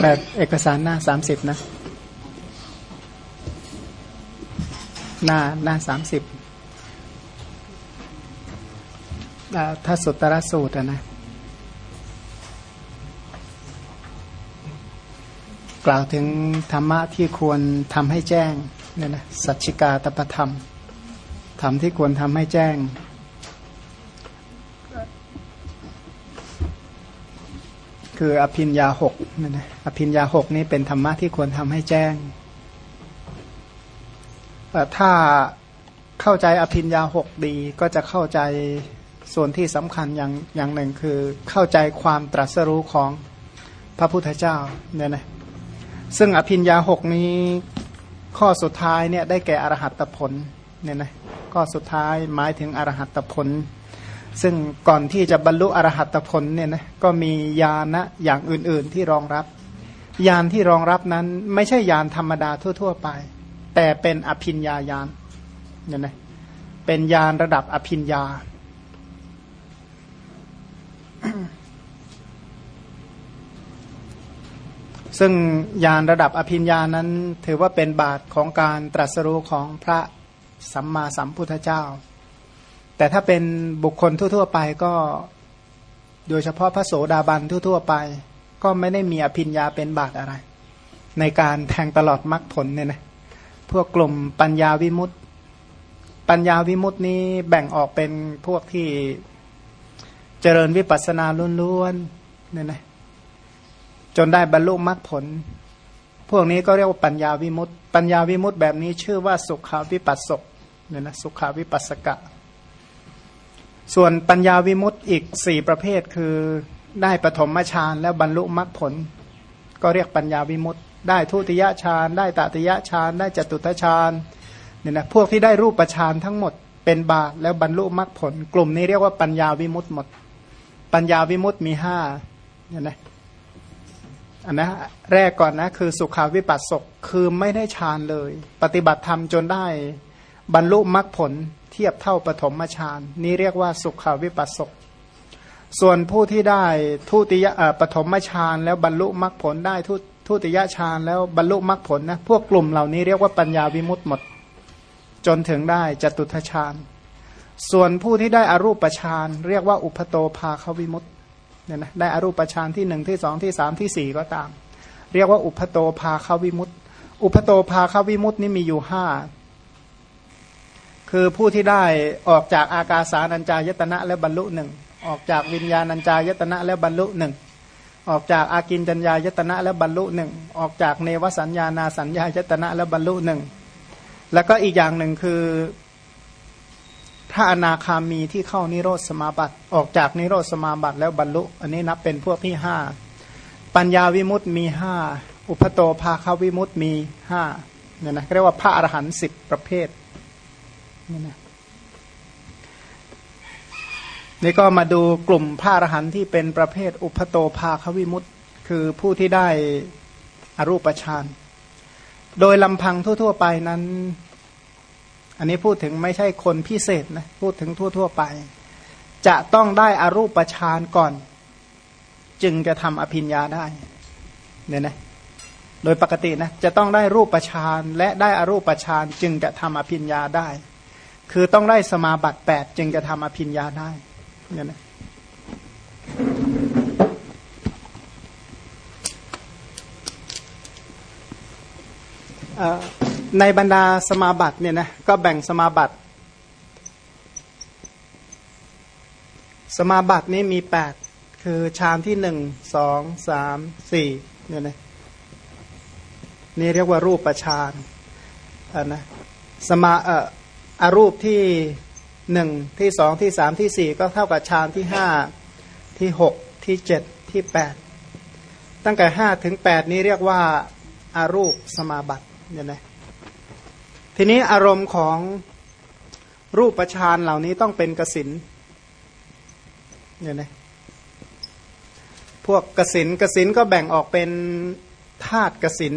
แบบเอกสารหน้าสามสิบนะ หน้าหน้าสามสิบถ้าสุตตรสูตรนะ กล่าวถึงธรรมะที่ควรทำให้แจ้งเนี่ยนะสัจจิกาตปธรรม ธรรมที่ควรทำให้แจ้ง คืออภินยาหกนั่นะอภินยาหกนี้เป็นธรรมะที่ควรทำให้แจ้ง ถ้าเข้าใจอภินยาหกดีก็จะเข้าใจส่วนที่สำคัญอย่างอย่างหนึ่งคือเข้าใจความตรัสรู้ของพระพุทธเจ้าเนี่ยนะซึ่งอภินยาหกนี้ข้อสุดท้ายเนี่ยได้แก่อรหัตผลเนี่ยนะข้อสุดท้ายหมายถึงอรหัตผล ซึ่งก่อนที่จะบรรลุอรหัตผลเนี่ยนะก็มียานะอย่างอื่น ๆที่รองรับ ยานที่รองรับนั้นไม่ใช่ยานธรรมดาทั่ว ๆ ไป แต่เป็นอภินญายานเนี่ยนะเป็นยานระดับอภินญาซึ่งยานระดับอภินญานั้นถือว่าเป็นบาทของการตรัสรู้ของพระสัมมาสัมพุทธเจ้า แต่ถ้าเป็นบุคคลทั่ว ๆ ไปก็โดยเฉพาะพระโสดาบันทั่ว ๆ ไป ก็ไม่ได้มีอภิญญาเป็นบาตอะไร ในการแทงตลอดมรรคผลเนี่ยนะพวกกลุ่มปัญญาวิมุตติปัญญาวิมุตตินี้แบ่งออกเป็นพวกที่เจริญวิปัสสนาล้วนๆเนี่ยนะจนได้บรรลุมรรคผล พวกนี้ก็เรียกว่าปัญญาวิมุตติ ปัญญาวิมุตติแบบนี้ชื่อว่าสุขาวิปัสสกเนี่ยนะสุขาวิปัสสกะ ส่วนปัญญาวิมุตต์อีกสี่ประเภทคือได้ปฐมฌานแล้วบรรลุมรรคผล ก็เรียกปัญญาวิมุตต์ได้ทุติยฌานได้ตติยฌานได้จตุตฌานเนี่ยนะพวกที่ได้รูปฌานทั้งหมดเป็นบาแล้วบรรลุมรรคผล กลุ่มนี้เรียกว่าปัญญาวิมุตต์หมด ปัญญาวิมุตต์มีห้าเนี่ยนะอันนะแรกก่อนนะคือสุขาวิปัสสกคือไม่ได้ฌานเลย ปฏิบัติธรรมจนได้บรรลุมรรคผล เทียบเท่าปฐมฌานนี้เรียกว่าสุขาวิปัสสกส่วนผู้ที่ได้ทุติยปฐมฌานแล้วบรรลุมรรคผลได้ทุทุติยฌานแล้วบรรลุมรรคผลนะพวกกลุ่มเหล่านี้เรียกว่าปัญญาวิมุตต์หมด จนถึงได้จตุทฌานส่วนผู้ที่ได้อรูปฌานเรียกว่าอุปโตภาควิมุตต์เนี่ยนะได้อรูปฌานที่หนึ่งที่สองที่สามที่สี่ก็ตาม เรียกว่าอุปโตภาควิมุตต์อุปโตภาควิมุตต์นี่มีอยู่ห้า คือผู้ที่ได้ออกจากอากาสานัญจายตนะและบรรลุหนึ่งออกจากวิญญาณัญจายตนะและบรรลุหนึ่งออกจากอากินจัญญายตนะและบรรลุหนึ่งออกจากเนวสัญญานาสัญญายตนะและบรรลุหนึ่งแล้วก็อีกอย่างหนึ่งคือพระอนาคามีที่เข้านิโรธสมาบัติ ออกจากนิโรธสมาบัติแล้วบรรลุ อันนี้นับเป็นพวกที่ห้าปัญญาวิมุตติมีห้าอุปโตภาคาวิมุตติมีห้าเนี่ยนะเรียกว่าพระอรหันต์สิบประเภท นี่นะนี่ก็มาดูกลุ่มพระอรหันต์ที่เป็นประเภทอุปโตภาควิมุตต์คือผู้ที่ได้อรูปฌานโดยลำพังทั่ว ๆ ไปนั้น อันนี้พูดถึงไม่ใช่คนพิเศษนะพูดถึงทั่ว ๆ ไป จะต้องได้อรูปฌานก่อน จึงจะทำอภิญญาได้เนี่ยนะโดยปกตินะจะต้องได้รูปฌานและได้อรูปฌานจึงจะทำอภิญญาได้ คือต้องได้สมาบัติแปดจึงจะทำอภิญญาได้เนี่ยนะในบรรดาสมาบัติเนี่ยนะก็แบ่งสมาบัติ สมาบัตินี้มีแปดคือฌานที่หนึ่งสองสามสี่เนี่ยนะนี่เรียกว่ารูปฌานอ่านะสมาเอ่อ อรูปที่หนึ่งที่สองที่สามที่สี่ก็เท่ากับฌานที่ห้าที่หกที่เจ็ดที่แปดตั้งแต่ห้าถึงแปดนี้เรียกว่าอารูปสมาบัติเนี่ยนะทีนี้อารมณ์ของรูปประชานเหล่านี้ต้องเป็นกสินเนี่ยนะพวกกสินกสินก็แบ่งออกเป็นธาตุกสิน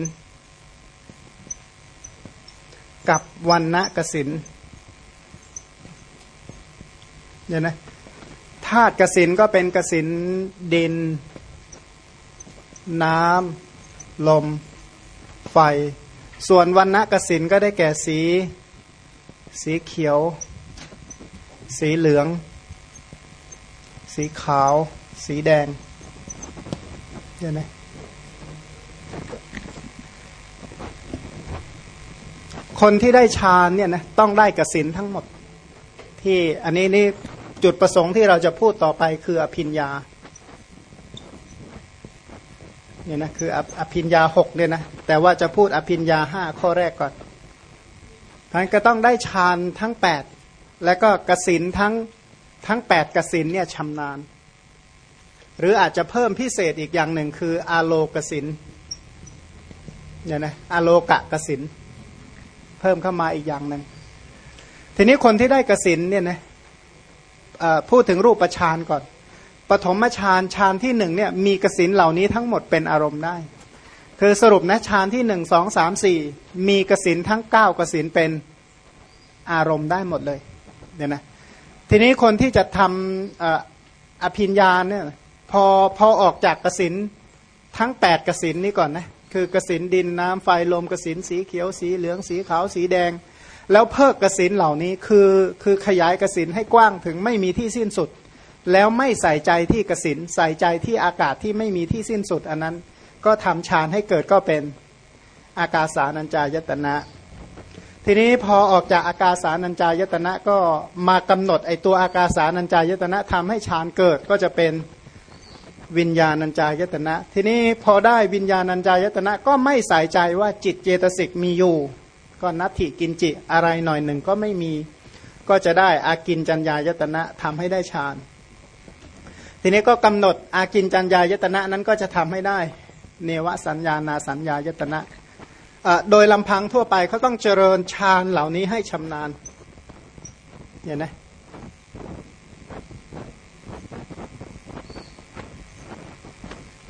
กับวันณะกสิน เนี่ยนะธาตุกสินก็เป็นกสินดิน น้ำลม ไฟ ส่วนวันณะกสินก็ได้แก่สี สีเขียว สีเหลือง สีขาว สีแดงเห็นไหมคนที่ได้ฌานเนี่ยนะต้องได้กสินทั้งหมด ที่อันนี้นี่ จุดประสงค์ที่เราจะพูดต่อไปคืออภิญญาเนี่ยนะคืออภิญญาหกเนี่ยนะแต่ว่าจะพูดอภิญญาห้าข้อแรกก่อนท่านก็ต้องได้ฌานทั้งแปดแล้วก็กสินทั้งทั้งแปดกสินเนี่ยชำนาญ หรืออาจจะเพิ่มพิเศษอีกอย่างหนึ่งคืออาโลกสินเนี่ยนะอาโลกะกสินเพิ่มเข้ามาอีกอย่างหนึ่งทีนี้คนที่ได้กสินเนี่ยนะ พูดถึงรูปฌานก่อน ปฐมฌานฌานที่หนึ่งเนี่ยมีกสินเหล่านี้ทั้งหมดเป็นอารมณ์ได้ คือสรุปนะฌานที่หนึ่งสองสามสี่มีกสินทั้งเก้ากสินเป็นอารมณ์ได้หมดเลยเดี๋ยวนะทีนี้คนที่จะทำอภิญญาเนี่ยพอพอออกจากกสินทั้งแปดกสินนี้ก่อนนะคือกสินดินน้ำไฟลมกสินสีเขียวสีเหลืองสีขาวสีแดง แล้วเพิกกสินเหล่านี้คือคือขยายกสินให้กว้างถึงไม่มีที่สิ้นสุด แล้วไม่ใส่ใจที่กสินใส่ใจที่อากาศที่ไม่มีที่สิ้นสุด อันนั้นก็ทำฌานให้เกิดก็เป็นอากาสานัญจายตนะ ทีนี้พอออกจากอากาสานัญจายตนะก็มากำหนดไอตัวอากาสานัญจายตนะทำให้ฌานเกิดก็จะเป็นวิญญาณัญจายตนะ ทีนี้พอได้วิญญาณัญจายตนะก็ไม่ใส่ใจว่าจิตเจตสิกมีอยู่ ก็นัตถิกินจิอะไรหน่อยหนึ่งก็ไม่มีก็จะได้อากินจัญญายตนะทำให้ได้ฌานทีนี้ก็กำหนดอากินจัญญายตนะนั้นก็จะทำให้ได้ เนวสัญญานาสัญญายตนะโดยลำพังทั่วไปเขาต้องเจริญฌานเหล่านี้ให้ชำนาญเห็นไหม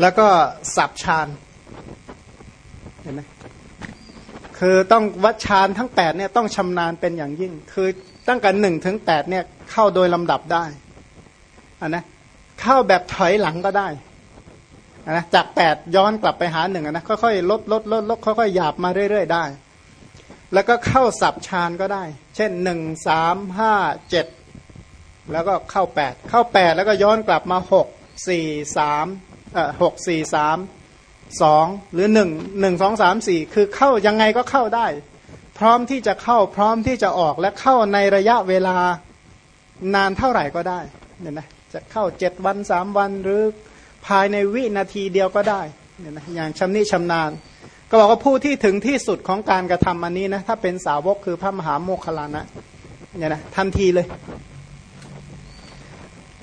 แล้วก็สับฌานเห็นไหม คือต้องวัดฌานทั้งแปดเนี่ยต้องชำนาญเป็นอย่างยิ่ง คือตั้งแต่หนึ่งถึงแปดเนี่ยเข้าโดยลำดับได้อันนะเข้าแบบถอยหลังก็ได้นะจากแปดย้อนกลับไปหาหนึ่งนะค่อยๆลดลดลดลดค่อยๆหยาบมาเรื่อย ๆ ได้ แล้วก็เข้าสับชานก็ได้ เช่นหนึ่งสามห้าเจ็ดแล้วก็เข้าแปดเข้าแปดแล้วก็ย้อนกลับมาหกสี่สามเอ่อหกสี่สาม สองหรือหนึ่งหนึ่งสองสามสี่คือเข้ายังไงก็เข้าได้ พร้อมที่จะเข้าพร้อมที่จะออกและเข้าในระยะเวลานานเท่าไหร่ก็ได้เนี่ยนะจะเข้าเจ็ดวันสามวันหรือภายในวินาทีเดียวก็ได้เนี่ยนะอย่างชำนิชำนาญ ก็บอกว่าผู้ที่ถึงที่สุดของการกระทำอันนี้นะถ้าเป็นสาวกคือพระมหาโมคคลานะเนี่ยนะทันทีเลย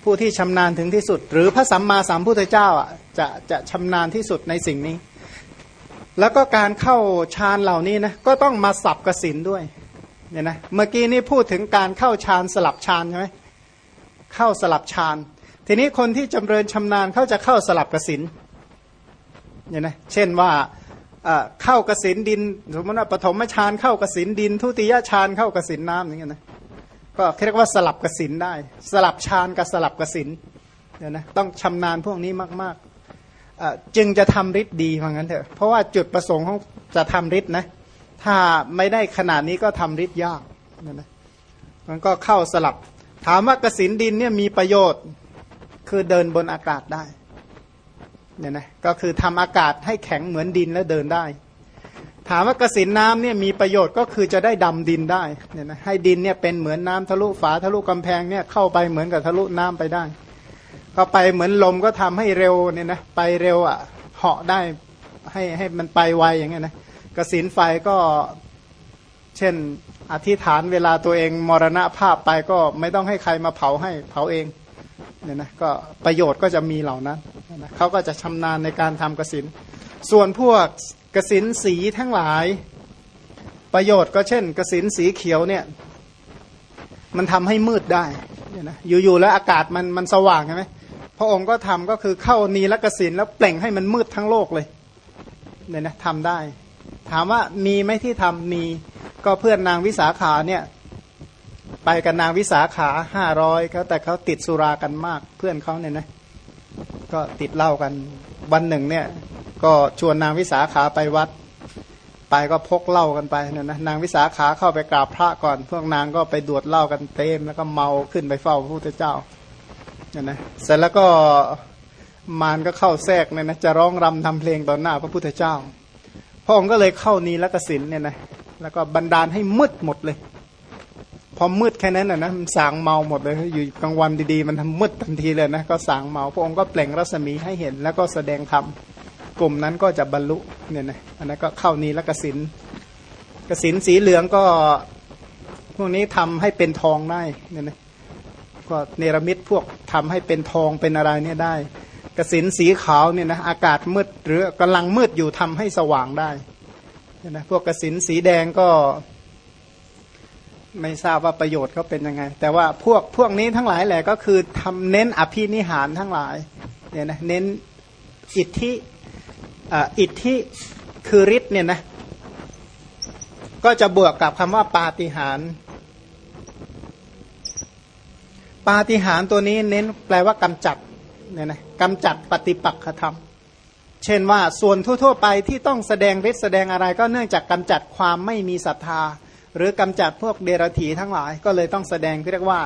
ผู้ที่ชำนาญถึงที่สุด หรือพระสัมมาสัมพุทธเจ้าอะจะจะชำนาญที่สุดในสิ่งนี้ แล้วก็การเข้าฌานเหล่านี้นะก็ต้องมาสับกสินด้วยเนี่ยนะเมื่อกี้นี่พูดถึงการเข้าฌานสลับฌานใช่ไหมเข้าสลับฌานทีนี้คนที่จำเริญชำนาญเขาจะเข้าสลับกสินเนี่ยนะเช่นว่าเข้ากสินดินสมมติว่าปฐมฌานเข้ากสินดิน ทุติยฌานเข้ากสินน้ำอย่างเงี้ยนะ ก็เรียกว่าสลับกสินได้ สลับฌานกับสลับกสินเนี่ยนะต้องชำนาญพวกนี้มากๆจึงจะทำฤทธิ์ดีเหมือนกันเถอะเพราะว่าจุดประสงค์ของจะทำฤทธิ์นะถ้าไม่ได้ขนาดนี้ก็ทำฤทธิ์ยากเนี่ยนะมันก็เข้าสลับ ถามว่ากสินดินเนี่ยมีประโยชน์คือเดินบนอากาศได้เนี่ยนะก็คือทำอากาศให้แข็งเหมือนดินแล้วเดินได้ ถามว่ากสินน้ำเนี่ยมีประโยชน์ก็คือจะได้ดำดินได้เนี่ยนะให้ดินเนี่ยเป็นเหมือนน้ำทะลุฝาทะลุกำแพงเนี่ยเข้าไปเหมือนกับทะลุน้ำไปได้ เข้าไปเหมือนลมก็ทำให้เร็วเนี่ยนะไปเร็วอะเหาะได้ให้ให้มันไปไวอย่างเงี้ยนะกสินไฟก็เช่นอธิษฐานเวลาตัวเองมรณภาพไปก็ไม่ต้องให้ใครมาเผาให้เผาเองเนี่ยนะก็ประโยชน์ก็จะมีเหล่านั้นนะเขาก็จะชำนาญในการทำกสิน ส่วนพวก กสินสีทั้งหลาย ประโยชน์ก็เช่น กสินสีเขียวเนี่ย มันทำให้มืดได้เนี่ยนะอยู่ๆแล้วอากาศมันมันสว่างใช่ไหมพระองค์ก็ทำก็คือเข้านีลกสินแล้วเปล่งให้มันมืดทั้งโลกเลยเนี่ยนะทำได้ ถามว่ามีไหมที่ทำมีก็เพื่อนนางวิสาขาเนี่ย ไปกับนางวิสาขาห้าร้อยเขาแต่เขาติดสุรากันมากเพื่อนเขาเนี่ยนะก็ติดเหล้ากันวันหนึ่งเนี่ย ก็ชวนนางวิสาขาไปวัด ไปก็พกเหล้ากันไปเนี่ยนะนางวิสาขาเข้าไปกราบพระก่อน พวกนางก็ไปดวดเหล้ากันเต็มแล้วก็เมาขึ้นไปเฝ้าพระพุทธเจ้าเนี่ยนะเสร็จแล้วก็มารก็เข้าแทรกเนี่ยนะจะร้องรำทำเพลงต่อหน้าพระพุทธเจ้า พระองค์ก็เลยเข้านีแลกสินเนี่ยนะแล้วก็บันดาลให้มืดหมดเลย พอมืดแค่นั้นนะนะมันสางเมาหมดเลย อยู่กลางวันดีๆ มันทำมืดทันทีเลยนะก็สางเมา พระองค์ก็เปล่งรัศมีให้เห็นแล้วก็แสดงธรรม กลุ่มนั้นก็จะบรรลุเนี่ยนะอันนั้นก็เข้านีลกสินกสินสีเหลืองก็พวกนี้ทำให้เป็นทองได้เนี่ยนะก็เนรมิตพวกทำให้เป็นทองเป็นอะไรเนี่ยได้ กสินสีขาวเนี่ยนะอากาศมืดหรือกำลังมืดอยู่ทำให้สว่างได้เนี่ยนะพวกกสินสีแดงก็ ไม่ทราบว่าประโยชน์เขาเป็นยังไง แต่ว่าพวกพวกนี้ทั้งหลายแหละก็คือทำเน้นอภินิหารทั้งหลายเนี่ยนะเน้นอิทธิ อิทธิคือฤทธิ์เนี่ยนะก็จะบวกกับคำว่าปาฏิหารปาฏิหารตัวนี้เน้นแปลว่ากำจัดเนี่ยนะกำจัดปฏิปักษธรรม เช่นว่าส่วนทั่ว ๆ ไปที่ต้องแสดงฤทธิ์แสดงอะไรก็เนื่องจากกำจัดความไม่มีศรัทธา หรือกำจัดพวกเดรัจฉีทั้งหลาย ก็เลยต้องแสดงเรียกว่า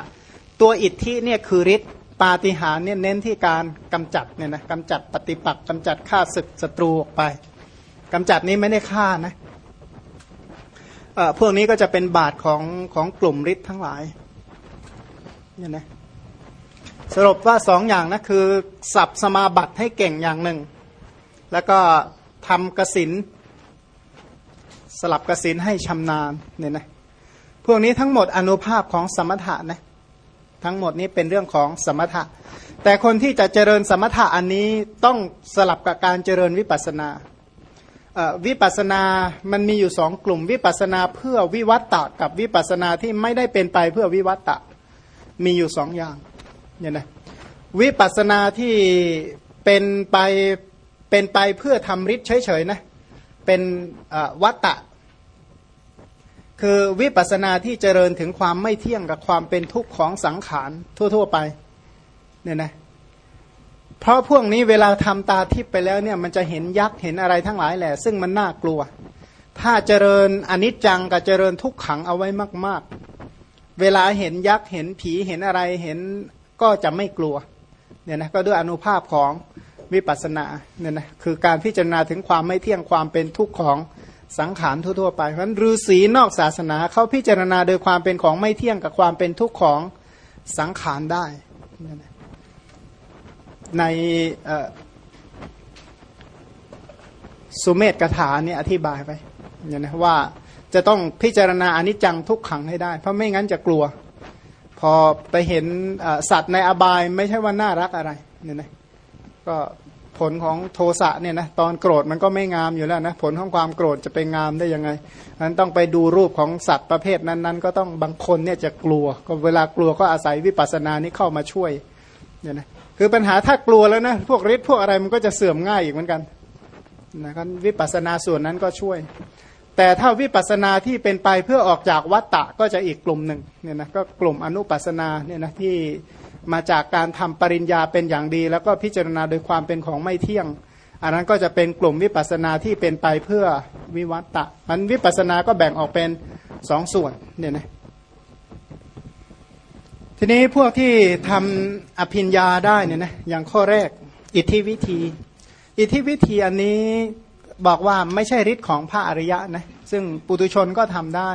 ตัวอิทธิเนี่ยคือฤทธิ์ ปาฏิหาริย์เนี่ยเน้นที่การกำจัดเนี่ยนะกำจัดปฏิปักษ์กำจัดฆ่าศึกศัตรูออกไปกำจัดนี้ไม่ได้ฆ่านะพวกนี้ก็จะเป็นบาทของของกลุ่มฤทธิ์ทั้งหลายเนี่ยนะสรุปว่าสองอย่างนะคือสับสมาบัติให้เก่งอย่างหนึ่ง แล้วก็ทำกสินสลับกสินให้ชำนาญเนี่ยนะพวกนี้ทั้งหมดอนุภาพของสมถะนะ ทั้งหมดนี้เป็นเรื่องของสมถะ แต่คนที่จะเจริญสมถะอันนี้ต้องสลับกับการเจริญวิปัสนาวิปัสนา มันมีอยู่สองกลุ่ม วิปัสนาเพื่อวิวัตตะกับวิปัสนาที่ไม่ได้เป็นไปเพื่อวิวัตตะ มีอยู่สองอย่างเนี่ยนะวิปัสนาที่เป็นไปเป็นไปเพื่อทำฤทธิ์เฉยๆนะเป็นวัตตะ คือวิปัสนาที่เจริญถึงความไม่เที่ยงกับความเป็นทุกข์ของสังขารทั่ว ๆ ไปเนี่ยนะเพราะพวกนี้เวลาทำตาทิพย์ไปแล้วเนี่ยมันจะเห็นยักษ์เห็นอะไรทั้งหลายแหละ ซึ่งมันน่ากลัว ถ้าเจริญอนิจจังกับเจริญทุกขังเอาไว้มาก ๆ เวลาเห็นยักษ์เห็นผีเห็นอะไรเห็นก็จะไม่กลัวเนี่ยนะก็ด้วยอนุภาพของวิปัสสนาเนี่ยนะคือการพิจารณาถึงความไม่เที่ยงความเป็นทุกข์ของ สังขารทั่วๆไปเพราะฉะนั้นฤาษีนอกศาสนาเขาพิจารณาโดยความเป็นของไม่เที่ยงกับความเป็นทุกข์ของสังขารได้ ในสุเมธกถาเนี่ยอธิบายไปเนี่ยนะว่าจะต้องพิจารณาอนิจจังทุกขังให้ได้ เพราะไม่งั้นจะกลัว พอไปเห็นสัตว์ในอบายไม่ใช่ว่าน่ารักอะไรเนี่ยนะก็ ผลของโทสะเนี่ยนะตอนโกรธมันก็ไม่งามอยู่แล้วนะผลของความโกรธจะไปงามได้ยังไงนั้นต้องไปดูรูปของสัตว์ประเภทนั้นๆ ก็ต้องบางคนเนี่ยจะกลัว ก็เวลากลัวก็อาศัยวิปัสสนานี้เข้ามาช่วยเนี่ยนะคือปัญหาถ้ากลัวแล้วนะพวกฤทธิ์พวกอะไรมันก็จะเสื่อมง่ายอีกเหมือนกันนะครับวิปัสสนาส่วนนั้นก็ช่วย แต่ถ้าวิปัสสนาที่เป็นไปเพื่อออกจากวัตตะก็จะอีกกลุ่มหนึ่งเนี่ยนะก็กลุ่มอนุปัสสนาเนี่ยนะที่ มาจากการทำปริญญาเป็นอย่างดี แล้วก็พิจารณาโดยความเป็นของไม่เที่ยง อันนั้นก็จะเป็นกลุ่มวิปัสนาที่เป็นไปเพื่อวิวัตตะ มันวิปัสนาก็แบ่งออกเป็นสองส่วนเนี่ยนะทีนี้พวกที่ทำอภิญญาได้เนี่ยนะอย่างข้อแรกอิทธิวิธี อิทธิวิธีอันนี้บอกว่าไม่ใช่ฤทธิ์ของพระอริยะนะซึ่งปุตุชนก็ทำได้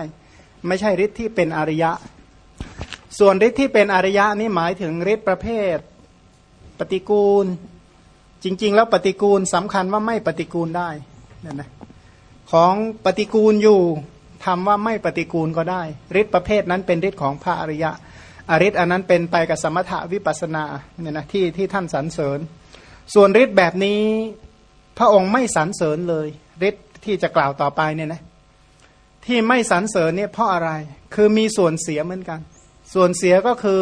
ไม่ใช่ฤทธิ์ที่เป็นอริยะ ส่วนฤทธิ์ที่เป็นอริยะนี่หมายถึงฤทธิ์ประเภท ปฏิกูล จริง ๆ แล้วปฏิกูลสำคัญว่าไม่ปฏิกูลได้นั่นนะของปฏิกูลอยู่ทำว่าไม่ปฏิกูลก็ได้ฤทธิ์ประเภทนั้นเป็นฤทธิ์ของพระอริยะอริทธิ์อันนั้นเป็นไปกับสมถะวิปัสนาเนี่ยนะที่ที่ท่านสรรเสริญ ส่วนฤทธิ์แบบนี้พระองค์ไม่สรรเสริญเลยฤทธิ์ที่จะกล่าวต่อไปเนี่ยนะที่ไม่สรรเสริญเนี่ยเพราะอะไรคือมีส่วนเสียเหมือนกัน ส่วนเสียก็คือ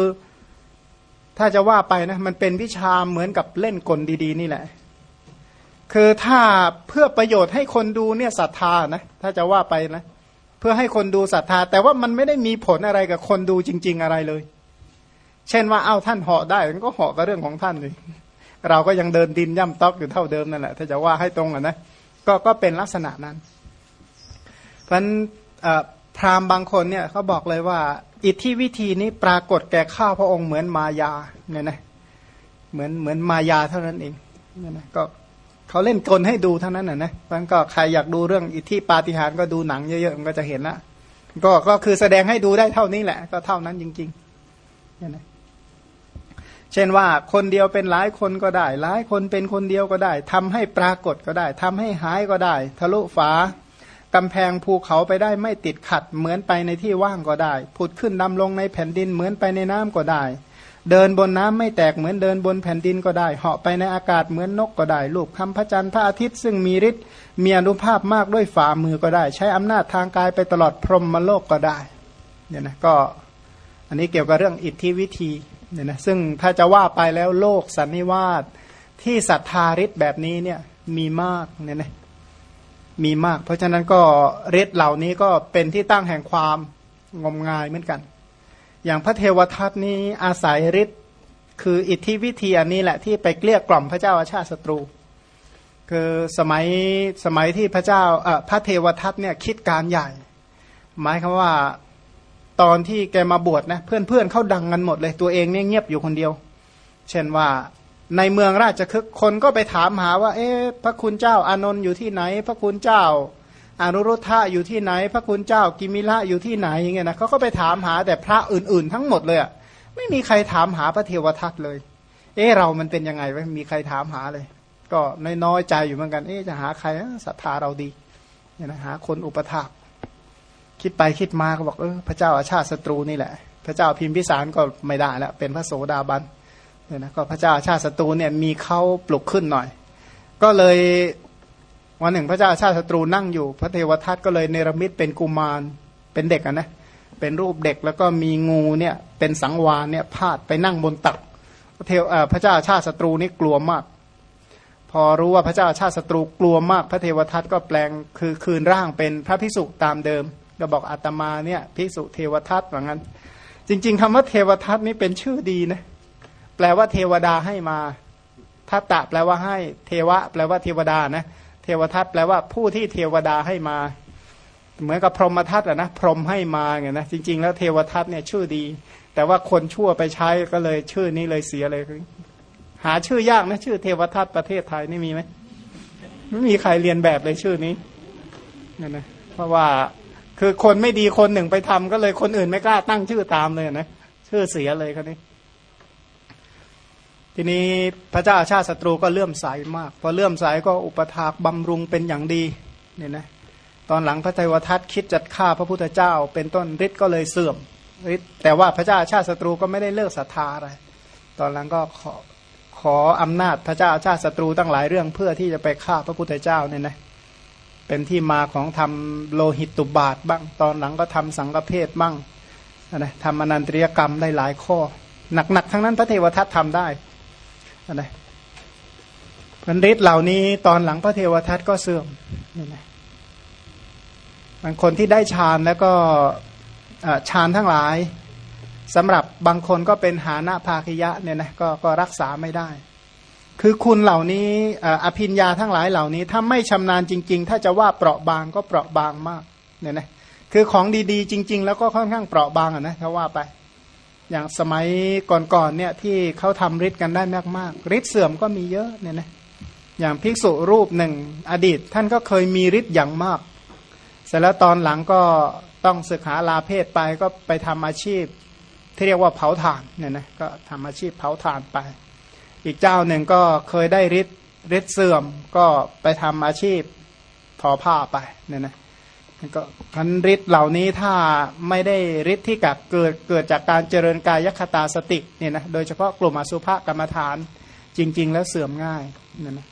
ถ้าจะว่าไปนะมันเป็นวิชาเหมือนกับเล่นกลดี ๆ นี่แหละ คือถ้าเพื่อประโยชน์ให้คนดูเนี่ยศรัทธานะถ้าจะว่าไปนะ เพื่อให้คนดูศรัทธา แต่ว่ามันไม่ได้มีผลอะไรกับคนดูจริง ๆอะไรเลย เช่นว่าเอาท่านเหาะได้มันก็เหาะกับเรื่องของท่านเลยเราก็ยังเดินดินย่ำตอกอยู่เท่าเดิมนั่นแหละถ้าจะว่าให้ตรงอะนะก็ก็เป็นลักษณะนั้น เพราะฉะนั้นพราหมณ์บางคนเนี่ยเขาบอกเลยว่า อิทธิวิธีนี้ปรากฏแก่ข้าพระองค์เหมือนมายาเนี่ยนะเหมือนเหมือนมายาเท่านั้นเองเนี่ยนะก็เขาเล่นกลให้ดูเท่านั้นนะนะมันก็ใครอยากดูเรื่องอิทธิปาฏิหาริย์ก็ดูหนังเยอะๆมันก็จะเห็นละก็ก็คือแสดงให้ดูได้เท่านี้แหละ ก็เท่านั้นจริงๆเนี่ยนะเช่นว่าคนเดียวเป็นหลายคนก็ได้ หลายคนเป็นคนเดียวก็ได้ทำให้ปรากฏก็ได้ทำให้หายก็ได้ ทะลุฝา กำแพงภูเขาไปได้ไม่ติดขัด เหมือนไปในที่ว่างก็ได้ ผุดขึ้นดำลงในแผ่นดินเหมือนไปในน้ำก็ได้ เดินบนน้ำไม่แตกเหมือนเดินบนแผ่นดินก็ได้ เหาะไปในอากาศเหมือนนกก็ได้ ลูกคำพระจันทร์พระอาทิตย์ซึ่งมีฤทธิ์มีอนุภาพมากด้วยฝ่ามือก็ได้ ใช้อำนาจทางกายไปตลอดพรหมโลกก็ได้เนี่ยนะก็อันนี้เกี่ยวกับเรื่องอิทธิวิธีเนี่ยนะซึ่งถ้าจะว่าไปแล้วโลกสันนิวาสที่ศรัทธาฤทธิ์แบบนี้เนี่ยมีมากเนี่ยนะ มีมาก เพราะฉะนั้นก็ฤทธิ์เหล่านี้ก็เป็นที่ตั้งแห่งความงมงายเหมือนกัน อย่างพระเทวทัตนี้อาศัยฤทธิ์คืออิทธิวิธีอันนี้แหละที่ไปเกลี้ยกล่อมพระเจ้าอาชาติศัตรู คือสมัยสมัยที่พระเจ้าเออพระเทวทัตเนี่ยคิดการใหญ่ หมายคือว่าตอนที่แกมาบวชนะเพื่อนเพื่อนเขาดังกันหมดเลยตัวเองเนี่ยเงียบอยู่คนเดียว เช่นว่า ในเมืองราชคฤห์คนก็ไปถามหาว่า เอ๊ะพระคุณเจ้าอานนท์อยู่ที่ไหน พระคุณเจ้าอนุรุทธะอยู่ที่ไหน พระคุณเจ้ากิมิละอยู่ที่ไหนอย่างเงี้ยนะเขาก็ไปถามหาแต่พระอื่นๆ ทั้งหมดเลยอะไม่มีใครถามหาพระเทวทัตเลย เอ๊ะเรามันเป็นยังไงไม่มีใครถามหาเลย ก็น้อยใจอยู่เหมือนกัน เอ๊ะจะหาใครศรัทธาเราดีเนี่ยนะหาคนอุปถากคิดไปคิดมาก็บอกเออพระเจ้าอาชาติศัตรูนี่แหละ พระเจ้าพิมพิสารก็ไม่ได้แล้วเป็นพระโสดาบัน เนี่ยนะก็พระเจ้าชาติศัตรูเนี่ยมีเขาปลุกขึ้นหน่อย ก็เลยวันหนึ่งพระเจ้าชาติศัตรูนั่งอยู่ พระเทวทัตก็เลยเนรมิตเป็นกุมารเป็นเด็กนะเป็นรูปเด็กแล้วก็มีงูเนี่ยเป็นสังวานเนี่ยพาดไปนั่งบนตักพระเทวพระเจ้าชาติศัตรูนี่กลัวมาก พอรู้ว่าพระเจ้าชาติศัตรูกลัวมาก พระเทวทัตก็แปลงคือคืนร่างเป็นพระพิสุตามเดิมก็บอกอาตมาเนี่ยพิสุเทวทัตว่างั้น จริง ๆคำว่าเทวทัตนี่เป็นชื่อดีนะ แปลว่าเทวดาให้มาทัตตะแปลว่าให้ เทวะ แปลว่าเทวดานะ เทวทัตแปลว่าผู้ที่เทวดาให้มา เหมือนกับพรหมทัตอะนะ พรหมให้มาไงนะ จริง ๆ แล้วเทวทัตเนี่ยชื่อดี แต่ว่าคนชั่วไปใช้ก็เลยชื่อนี้เลยเสียเลย หาชื่อยากนะ ชื่อเทวทัตประเทศไทยนี่มีไหมไม่มีใครเรียนแบบเลยชื่อนี้นั่นนะ เพราะว่าคือคนไม่ดีคนหนึ่งไปทำก็เลยคนอื่นไม่กล้าตั้งชื่อตามเลยนะ ชื่อเสียเลยครับนี้ ทีนี้พระเจ้าอาชาติศัตรูก็เลื่อมใสมาก พอเลื่อมใสก็อุปถากบำรุงเป็นอย่างดีเนี่ยนะตอนหลังพระเทวทัตคิดจัดฆ่าพระพุทธเจ้า เป็นต้นฤทธิ์ก็เลยเสื่อมฤทธิ์แต่ว่าพระเจ้าอาชาติศัตรูก็ไม่ได้เลิกศรัทธาอะไรตอนหลังก็ขอขออำนาจพระเจ้าอาชาติศัตรูตั้งหลายเรื่องเพื่อที่จะไปฆ่าพระพุทธเจ้าเนี่ยนะเป็นที่มาของทำโลหิตตุบาทบ้าง ตอนหลังก็ทำสังฆเพศบ้างนะทำอนันตริยกรรมได้หลายข้อหนักๆทั้งนั้นพระเทวทัตทำได้ นะพันฤทธิ์เหล่านี้ตอนหลังพระเทวทัตก็เสื่อมนี่นะบางคนที่ได้ฌานแล้วก็ฌานทั้งหลายสำหรับบางคนก็เป็นหานะภาคยะเนี่ยนะกก็รักษาไม่ได้ คือคุณเหล่านี้อภิญญาทั้งหลายเหล่านี้ ถ้าไม่ชำนาญจริง ๆ ถ้าจะว่าเปราะบางก็เปราะบางมากเนี่ยนะคือของดีๆ จริง ๆ แล้วก็ค่อนข้างเปราะบางอะนะถ้าว่าไป อย่างสมัยก่อนๆเนี่ยที่เขาทำฤทธิ์กันได้มากๆฤทธิ์เสื่อมก็มีเยอะเนี่ยนะอย่างภิกษุรูปหนึ่งอดีต ท่านก็เคยมีฤทธิ์อย่างมาก เสร็จแล้วตอนหลังก็ต้องศึกษาลาเพศไปก็ไปทำอาชีพ ที่เรียกว่าเผาถ่านเนี่ยนะก็ทำอาชีพเผาถ่านไป อีกเจ้าหนึ่งก็เคยได้ฤทธิ์ฤทธิ์เสื่อมก็ไปทำอาชีพทอผ้าไปเนี่ยนะ ก็พันฤทธิ์เหล่านี้ถ้าไม่ได้ฤทธิ์ที่กับเกิดเกิดจากการเจริญกายคตาสติเนี่ยนะโดยเฉพาะกลุ่มอสุภกรรมฐานจริง ๆ แล้วเสื่อมง่ายเนี่ยนะ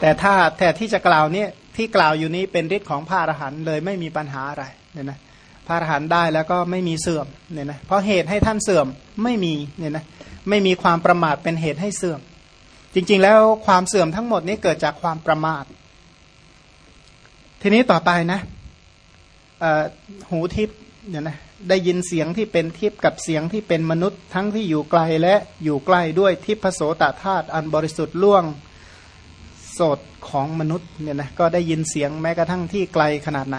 แต่ถ้าแต่ที่จะกล่าวนี้ที่กล่าวอยู่นี้เป็นฤทธิ์ของพระอรหันต์เลยไม่มีปัญหาอะไรเนี่ยนะพระอรหันต์ได้แล้วก็ไม่มีเสื่อมเนี่ยนะเพราะเหตุให้ท่านเสื่อมไม่มีเนี่ยนะไม่มีความประมาทเป็นเหตุให้เสื่อม จริง ๆ แล้วความเสื่อมทั้งหมดนี้เกิดจากความประมาท ทีนี้ต่อไปนะหูทิพย์เนี่ยนะได้ยินเสียงที่เป็นทิพย์กับเสียงที่เป็นมนุษย์ทั้งที่อยู่ไกลและอยู่ใกล้ด้วยทิพโสตธาตุอันบริสุทธิ์ล่วงสดของมนุษย์เนี่ยนะก็ได้ยินเสียงแม้กระทั่งที่ไกลขนาดไหน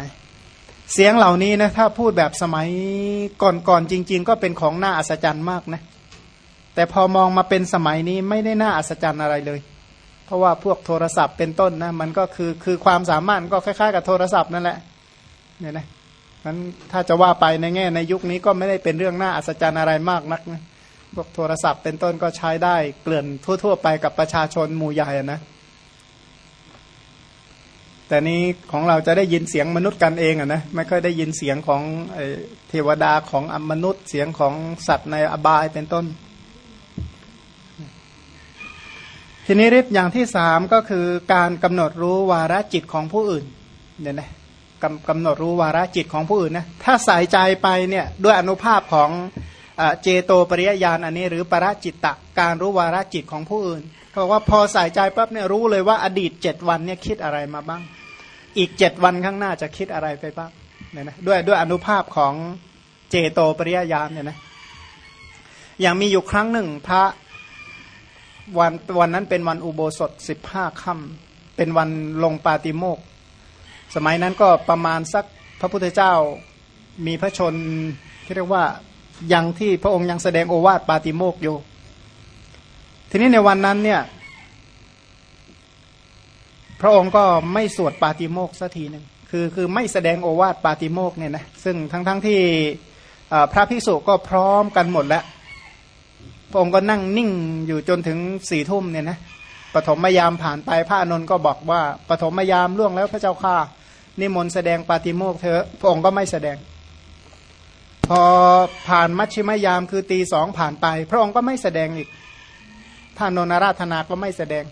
เสียงเหล่านี้นะถ้าพูดแบบสมัยก่อนๆจริง ๆ ก็เป็นของน่าอัศจรรย์มากนะแต่พอมองมาเป็นสมัยนี้ไม่ได้น่าอัศจรรย์อะไรเลย เพราะว่าพวกโทรศัพท์เป็นต้นนะมันก็คือคือความสามารถก็คล้ายๆกับโทรศัพท์นั่นแหละเนี่ยนะนั้นถ้าจะว่าไปในแง่ในยุคนี้ก็ไม่ได้เป็นเรื่องน่าอัศจรรย์อะไรมากนักนะพวกโทรศัพท์เป็นต้นก็ใช้ได้เกลื่อนทั่ว ๆ ไปกับประชาชนหมู่ใหญ่นะแต่นี้ของเราจะได้ยินเสียงมนุษย์กันเองอะนะไม่ค่อยได้ยินเสียงของเทวดาของอมนุษย์เสียงของสัตว์ในอบายเป็นต้น ทีนี้ฤทธิ์อย่างที่สามก็คือการกำหนดรู้วาระจิตของผู้อื่นเนี่ยนะกำกำหนดรู้วาระจิตของผู้อื่นนะถ้าใส่ใจไปเนี่ยด้วยอนุภาพของเจโตปริยญาณอันนี้ หรือปราจิตตะการรู้วาระจิตของผู้อื่นเขาบอกว่าพอใส่ใจปั๊บเนี่ยรู้เลยว่าอดีตเจ็ดวันเนี่ยคิดอะไรมาบ้าง อีกเจ็ดวันข้างหน้าจะคิดอะไรไปบ้างเนี่ยนะด้วยด้วยอนุภาพของเจโตปริยญาณเนี่ยนะอย่างมีอยู่ครั้งหนึ่งพระ วันวันนั้นเป็นวันอุโบสถสิบห้าค่ำเป็นวันลงปาติโมก สมัยนั้นก็ประมาณสักพระพุทธเจ้ามีพระชนที่เรียกว่ายังที่พระองค์ยังแสดงโอวาทปาติโมกอยู่ ทีนี้ในวันนั้นเนี่ย พระองค์ก็ไม่สวดปาติโมกสักทีหนึ่งคือคือไม่แสดงโอวาทปาติโมกเนี่ยนะซึ่งทั้งทั้งที่พระภิกษุก็พร้อมกันหมดแล้ว พระองค์ก็นั่งนิ่งอยู่จนถึงสี่ทุ่มเนี่ยนะปฐมยามผ่านไปพระอนุนก็บอกว่าปฐมยามล่วงแล้วพระเจ้าข้านิมนต์แสดงปาติโมกเธอพระองค์ก็ไม่แสดง พอผ่านมัชชิมยามคือตีสองผ่านไป พระองค์ก็ไม่แสดงอีกพระนนราธนาก็ไม่แสดง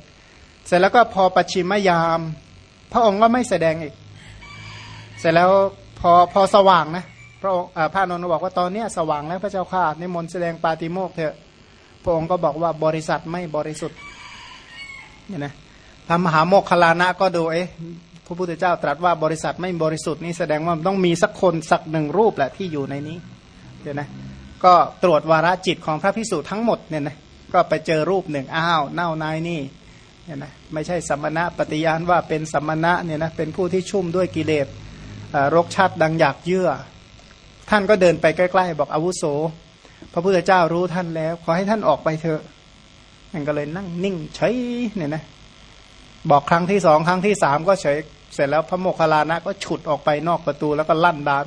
เสร็จแล้วก็พอประชิมยาม พระองค์ก็ไม่แสดงอีก เสร็จแล้วพอพอสว่างนะพระองค์พระนนท์บอกว่าตอนนี้สว่างแล้วพระเจ้าข้าในมนต์แสดงปาติโมกเถอะ พระองค์ก็บอกว่าบริษัทไม่บริสุทธิ์เนี่ยนะพระมหาโมคคลานะก็ดูเอ๊ะพระพุทธเจ้าตรัสว่าบริษัทไม่บริสุทธิ์นี่แสดงว่าต้องมีสักคนสักหนึ่งรูปแหละที่อยู่ในนี้เดี๋ยวนะก็ตรวจวาระจิตของพระพิสุทั้งหมดเนี่ยนะก็ไปเจอรูปหนึ่งอ้าวเน่านายนี่เนี่ยนะไม่ใช่สัมมณะปฏิญาณว่าเป็นสัมมณะเนี่ยนะเป็นผู้ที่ชุ่มด้วยกิเลสรกชัดดังอยากเยื่อ ท่านก็เดินไปใกล้ ๆ บอกอาวุโส พระพุทธเจ้ารู้ท่านแล้ว ขอให้ท่านออกไปเถอะท่านก็เลยนั่งนิ่งเฉยเนี่ยนะบอกครั้งที่สองครั้งที่สามก็เฉยเสร็จแล้วพระโมคคัลลานะก็ฉุดออกไปนอกประตูแล้วก็ลั่นดาน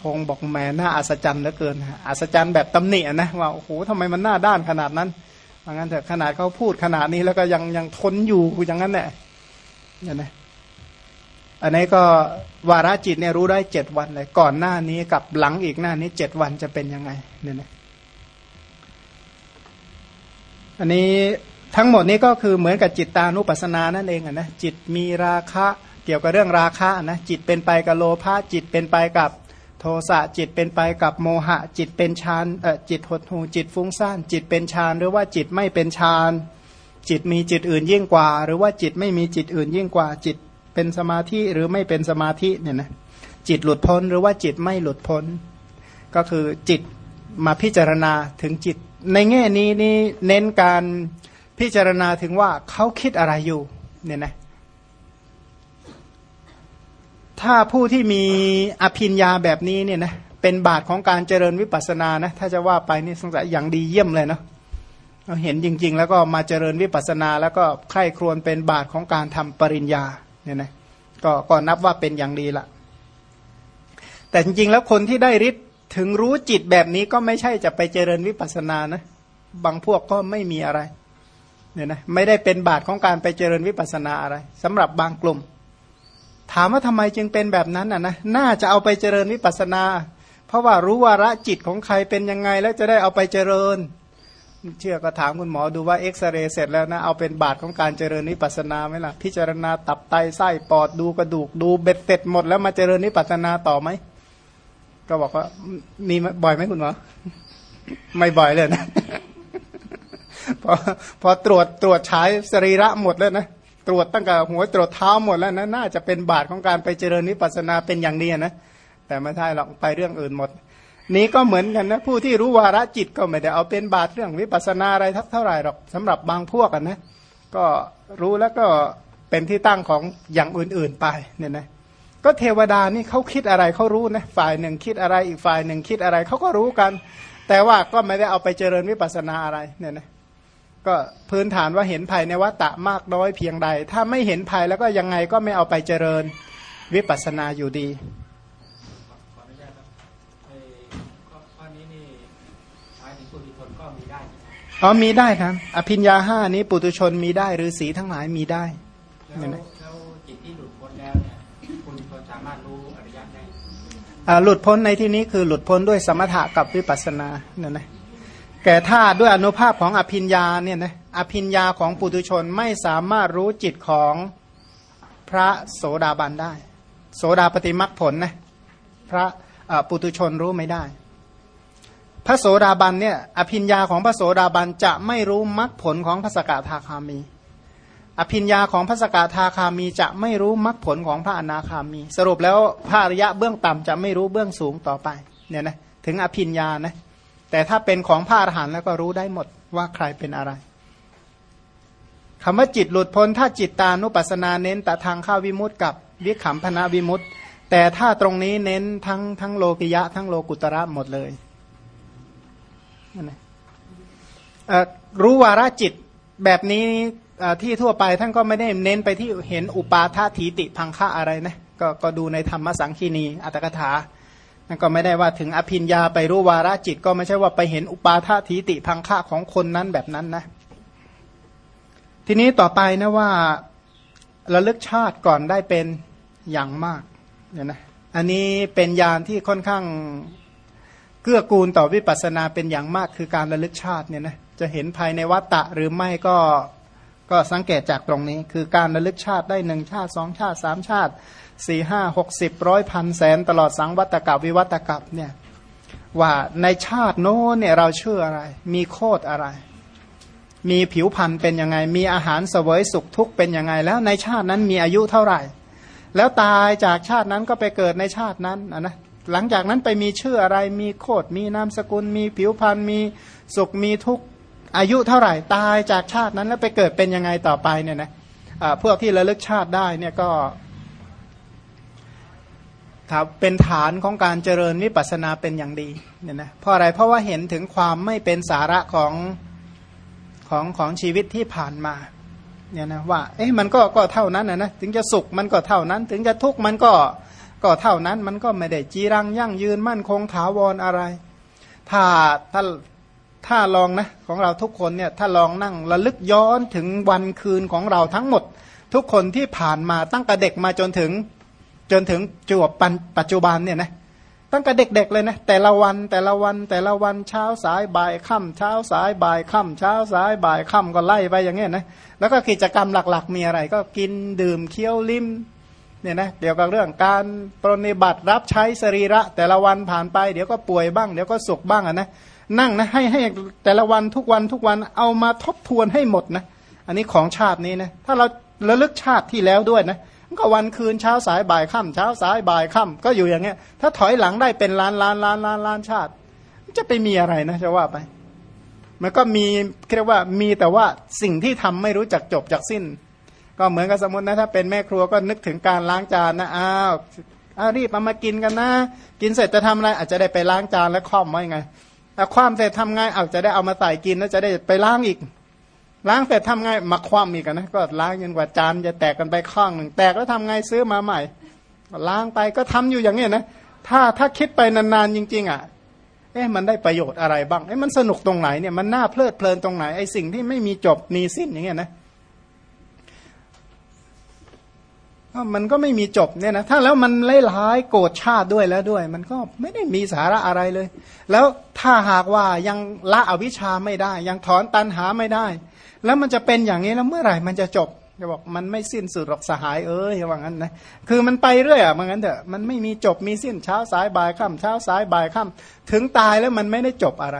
พงบอกแหมน่าอัศจรรย์เหลือเกินอัศจรรย์แบบตำหนินะว่าโอ้โหทำไมมันหน้าด้านขนาดนั้นว่างั้นแต่ขนาดเขาพูดขนาดนี้แล้วก็ยังยังทนอยู่อย่างนั้นแหละเนี่ยนะอันนี้ก็วาระจิตเนี่ยรู้ได้เจ็ดวันเลยก่อนหน้านี้กับหลังอีกหน้านี้เจ็ดวันจะเป็นยังไงเนี่ยนะ อันนี้ทั้งหมดนี้ก็คือเหมือนกับจิตตานุปัสสนานั่นเองอะนะจิตมีราคะเกี่ยวกับเรื่องราคะนะจิตเป็นไปกับโลภะจิตเป็นไปกับโทสะจิตเป็นไปกับโมหะ จิตเป็นฌานเออจิตหดหูจิตฟุ้งซ่านจิตเป็นฌานหรือว่าจิตไม่เป็นฌานจิตมีจิตอื่นยิ่งกว่า หรือว่าจิตไม่มีจิตอื่นยิ่งกว่า จิตเป็นสมาธิหรือไม่เป็นสมาธิเนี่ยนะจิตหลุดพ้นหรือว่าจิตไม่หลุดพ้น ก็คือจิตมาพิจารณาถึงจิต ในแง่นี้นี่เน้นการพิจารณาถึงว่าเขาคิดอะไรอยู่เนี่ยนะถ้าผู้ที่มีอภิญญาแบบนี้เนี่ยนะเป็นบาทของการเจริญวิปัสสนานะถ้าจะว่าไปนี่สงสัยอย่างดีเยี่ยมเลยเนาะเราเห็นจริง ๆ แล้วก็มาเจริญวิปัสสนา แล้วก็ใคร่ครวญเป็นบาทของการทำปริญญาเนี่ยนะก็ก็นับว่าเป็นอย่างดีละแต่จริงๆแล้วคนที่ได้ฤทธิ์ ถึงรู้จิตแบบนี้ก็ไม่ใช่จะไปเจริญวิปัสสนานะ บางพวกก็ไม่มีอะไรเนี่ยนะไม่ได้เป็นบาทของการไปเจริญวิปัสสนาอะไรสำหรับบางกลุ่ม ถามว่าทำไมจึงเป็นแบบนั้นอะนะน่าจะเอาไปเจริญวิปัสสนา เพราะว่ารู้วาระจิตของใครเป็นยังไงแล้วจะได้เอาไปเจริญ เชื่อก็ถามคุณหมอดูว่าเอ็กซเรย์เสร็จแล้วนะเอาเป็นบาทของการเจริญวิปัสสนาไหมล่ะพิจารณาตับไตไส้ปอดดูกระดูกดูเบ็ดเสร็จหมดแล้วมาเจริญวิปัสสนาต่อไหม ก็บอกว่ามีบ่อยไหมคุณหมอไม่บ่อยเลยนะพอพอตรวจตรวจใช้สรีระหมดแล้วนะตรวจตั้งแต่หัวตรวจเท้าหมดแล้วนะน่าจะเป็นบาทของการไปเจริญนิพพานาเป็นอย่างนี้นะแต่ไม่ใช่หรอกไปเรื่องอื่นหมด นี้ก็เหมือนกันนะผู้ที่รู้วาระจิตก็ไม่ได้เอาเป็นบาตรเรื่องวิปัสสนาอะไรทักเท่าไหร่หรอกสำหรับบางพวกกันนะ ก็รู้แล้วก็เป็นที่ตั้งของอย่างอื่นๆไปเนี่ยนะ ก็เทวดานี่เขาคิดอะไรเขารู้นะฝ่ายหนึ่งคิดอะไรอีกฝ่ายหนึ่งคิดอะไรเขาก็รู้กัน แต่ว่าก็ไม่ได้เอาไปเจริญวิปัสสนาอะไรเนี่ยนะก็พื้นฐานว่าเห็นภัยในวัตตะมากน้อยเพียงใด ถ้าไม่เห็นภัยแล้วก็ยังไงก็ไม่เอาไปเจริญวิปัสสนาอยู่ดีขออนุญาตครับไอ้ข้อข้อนี้นี่หมายถึงปุถุชนก็มีได้ใช่ไหมอ๋อมีได้ครับอภิญญาห้านี้ปุตุชนมีได้หรือสีทั้งหลายมีได้แล้วเห็นไหม หลุดพ้นในที่นี้คือหลุดพ้นด้วยสมถะกับวิปัสสนาเนี่ยนะแก่ถ้าด้วยอนุภาพของอภิญญาเนี่ยนะอภิญญาของปุตุชนไม่สามารถรู้จิตของพระโสดาบันได้ โสดาปฏิมักผลนะพระปุตุชนรู้ไม่ได้ พระโสดาบันเนี่ยอภิญญาของพระโสดาบันจะไม่รู้มรรคผลของพระสกทาคามี อภิญญาของพระสกทาคามีจะไม่รู้มรรคผลของพระอนาคามี สรุปแล้วพระอริยะเบื้องต่ำจะไม่รู้เบื้องสูงต่อไปเนี่ยนะถึงอภิญญานะแต่ถ้าเป็นของพระอรหันต์แล้วก็รู้ได้หมดว่าใครเป็นอะไรคำว่าจิตหลุดพ้นถ้าจิตตานุปัสสนาเน้นแต่ทางข้าวิมุตติกับวิขำพนาวิมุตติ แต่ถ้าตรงนี้เน้นทั้งทั้งโลกิยะ ทั้งโลกุตระหมดเลยนั่นนะเอ่อรู้วาระจิตแบบนี้ ที่ทั่วไปท่านก็ไม่ได้เน้นไปที่เห็นอุปาทถีติพังคะอะไรนะก็ก็ดูในธรรมสังคีนีอัตถกถานั่นก็ไม่ได้ว่าถึงอภิญญาไปรู้วาระจิต ก็ไม่ใช่ว่าไปเห็นอุปาทถีติพังคะของคนนั้นแบบนั้นนะ ทีนี้ต่อไปนะว่าระลึกชาติก่อนได้เป็นอย่างมากเนี่ยนะอันนี้เป็นยานที่ค่อนข้างเกื้อกูลต่อวิปัสสนาเป็นอย่างมากคือการระลึกชาติเนี่ยนะจะเห็นภายในวัตตะหรือไม่ก็ ก็สังเกตจากตรงนี้ คือการระลึกชาติได้หนึ่งชาติสองชาติสามชาติสี่ห้าหกสิบร้อยพันแสนตลอดสังวัตกับวิวัตกับเนี่ยว่าในชาติโน้นเนี่ยเราเชื่ออะไร มีโคดอะไร มีผิวพรรณเป็นยังไง มีอาหารเสวยสุขทุกข์เป็นยังไง แล้วในชาตินั้นมีอายุเท่าไหร่ แล้วตายจากชาตินั้นก็ไปเกิดในชาตินั้นนะหลังจากนั้นไปมีชื่ออะไร มีโคดมีนามสกุล มีผิวพรรณมีสุขมีทุกข์ อายุเท่าไหร่ตายจากชาตินั้นแล้วไปเกิดเป็นยังไงต่อไปเนี่ยนะอ่าพวกที่ระลึกชาติได้เนี่ยก็ครับเป็นฐานของการเจริญวิปัสสนาเป็นอย่างดีเนี่ยนะเพราะอะไรเพราะว่าเห็นถึงความไม่เป็นสาระของของของชีวิตที่ผ่านมาเนี่ยนะว่าเอ๊ะมันก็ก็เท่านั้นนะนะถึงจะสุขมันก็เท่านั้น ถึงจะทุกข์มันก็ก็เท่านั้น มันก็ไม่ได้จีรังยั่งยืนมั่นคงถาวรอะไร ถ้าถ้า ถ้าลองนะของเราทุกคนเนี่ยถ้าลองนั่งระลึกย้อนถึงวันคืนของเราทั้งหมด ทุกคนที่ผ่านมาตั้งแต่เด็กมาจนถึง จนถึงจวบปัจจุบันเนี่ยนะตั้งแต่เด็กๆเลยนะแต่ละวันแต่ละวันแต่ละวันเช้าสายบ่ายค่ำเช้าสายบ่ายค่ำเช้าสายบ่ายค่ำก็ไล่ไปอย่างเงี้ยนะแล้วก็กิจกรรมหลักๆ มีอะไร ก็กินดื่มเคี้ยวลิ้มเนี่ยนะเดี๋ยวกับเรื่องการปรนิบัติรับใช้สรีระแต่ละวันผ่านไป เดี๋ยวก็ป่วยบ้าง เดี๋ยวก็สุขบ้างอะนะ นั่งนะให้ให้แต่ละวันทุกวันทุกวันเอามาทบทวนให้หมดนะ อันนี้ของชาตินี้นะถ้าเราระลึกชาติที่แล้วด้วยนะก็วันคืนเช้าสายบ่ายค่ำเช้าสายบ่ายค่ำก็อยู่อย่างเงี้ย ถ้าถอยหลังได้เป็นล้านล้านล้านล้านล้านชาติ จะไปมีอะไรนะจะว่าไป มันก็มีเรียกว่ามีแต่ว่าสิ่งที่ทำไม่รู้จักจบจากสิ้น ก็เหมือนกับสมมตินะถ้าเป็นแม่ครัวก็นึกถึงการล้างจานนะอ้าวอ้ารีบเอามากินกันนะ กินเสร็จจะทำอะไรอาจจะได้ไปล้างจานแล้วคว่ำไว้ไง ถ้าความเสร็จทำไงอาจะได้เอามาใส่กินแล้วจะได้ไปล้างอีก ล้างเสร็จทำไงมาคว่ำอีกนะก็ล้างจนกว่าจานจะแตกกันไปข้างหนึ่งแตกแล้วทำไงซื้อมาใหม่ล้างไปก็ทำอยู่อย่างเงี้นะถ้าถ้าคิดไปนานๆจริง ๆ อะ เอ๊ะมันได้ประโยชน์อะไรบ้างเอ๊ะมันสนุกตรงไหนเนี่ยมันน่าเพลิดเพลินตรงไหนไอ้สิ่งที่ไม่มีจบมีสิ้นอย่างเงี้ยนะ มันก็ไม่มีจบเนี่ยนะถ้าแล้วมันไล่ร้ายโกรธชาติด้วยแล้วด้วย มันก็ไม่ได้มีสาระอะไรเลย แล้วถ้าหากว่ายังละอวิชชาไม่ได้ ยังถอนตันหาไม่ได้ แล้วมันจะเป็นอย่างนี้แล้วเมื่อไหร่มันจะจบจะบอกมันไม่สิ้นสุดหรอกสหายเอ้ยว่างั้นนะคือมันไปเรื่อยอะมันงั้นเถอะมันไม่มีจบมีสิ้นเช้าสายบ่ายค่ำเช้าสายบ่ายค่ำถึงตายแล้วมันไม่ได้จบอะไร